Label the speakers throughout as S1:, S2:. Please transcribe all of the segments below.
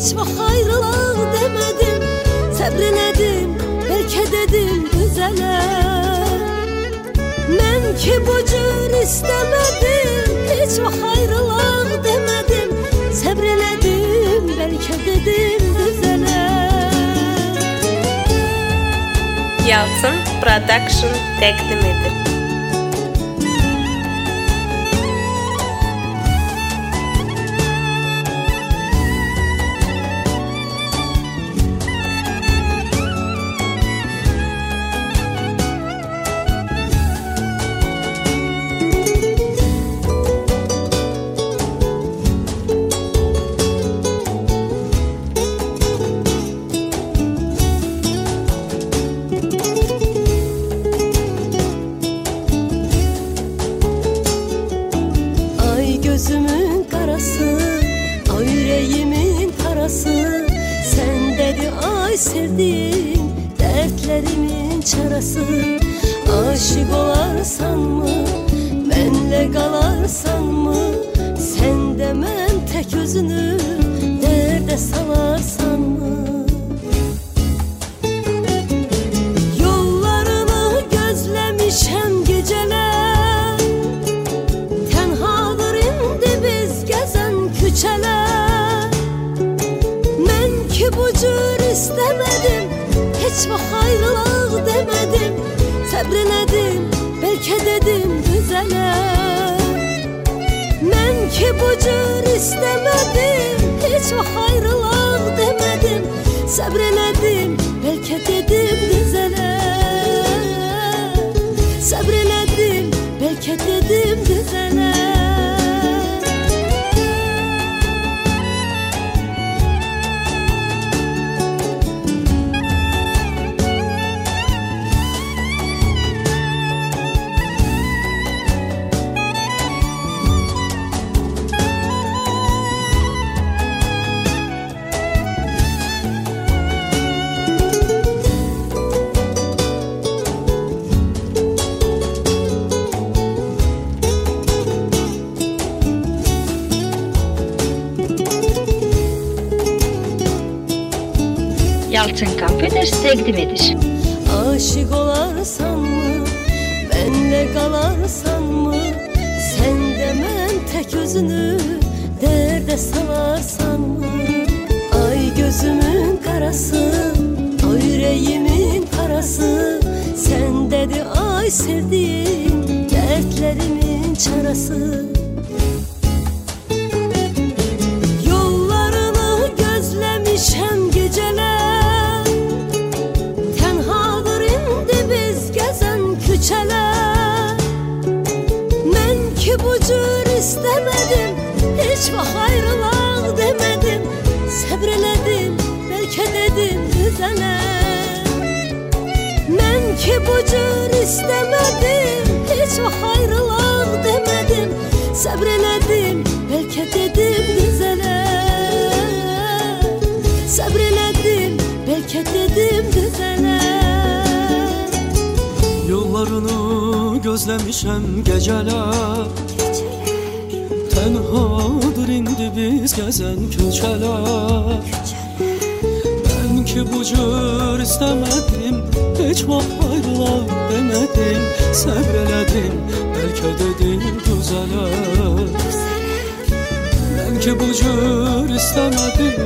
S1: Heç vaxt ayrılaq demədim Səbr elədim, bəlkə dedim düzələr Mən ki bu cür istəmədim Heç vaxt ayrılaq demədim Səbr elədim, bəlkə dedim düzələr
S2: Yalçın Production təqdim edir.
S1: sevdiğin dertlerimin çarası. Aşık olarsan mı, benle kalarsan mı? Sen demem tek özünü derde salarsan mı? Heç vaxt ayrılaq demədim Səbr elədim, bəlkə dedim düzələr Mən ki bu cür istəmədim Heç vaxt ayrılaq demədim Səbr elədim, bəlkə dedim
S3: Sönmez teklim edir.
S1: Aşık olarsan mı, benle kalarsan mı, sen de ben tek özünü derde salarsan mı? Ay gözümün karası, o yüreğimin karası, sen dedi ay sevdiğim dertlerimin çarası. Cür istəmədim Heç vaxt ayrılaq demədim Səbr elədim, bəlkə dedim düzələr Mən ki bu cür istəmədim Heç vaxt ayrılaq demədim Səbr elədim, bəlkə dedim düzələr Səbr elədim, bəlkə dedim düzələr
S4: gözləmişəm gecələr Tənhadır indi biz gəzən köçələr Mən ki bu cür istəmədim Heç vaxt ayrılaq demədim Səbr elədim, bəlkə dedim düzələr Mən ki bu cür istəmədim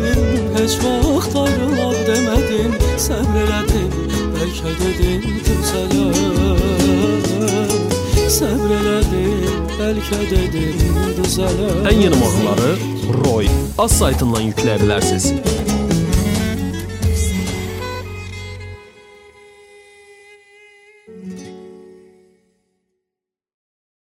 S4: Heç vaxt ayrılaq demədim Səbr elədim, bəlkə dedim düzələr bəlkə dedim düzələr
S5: Ən yeni mahnıları Roy az saytından yükləyə bilərsiniz.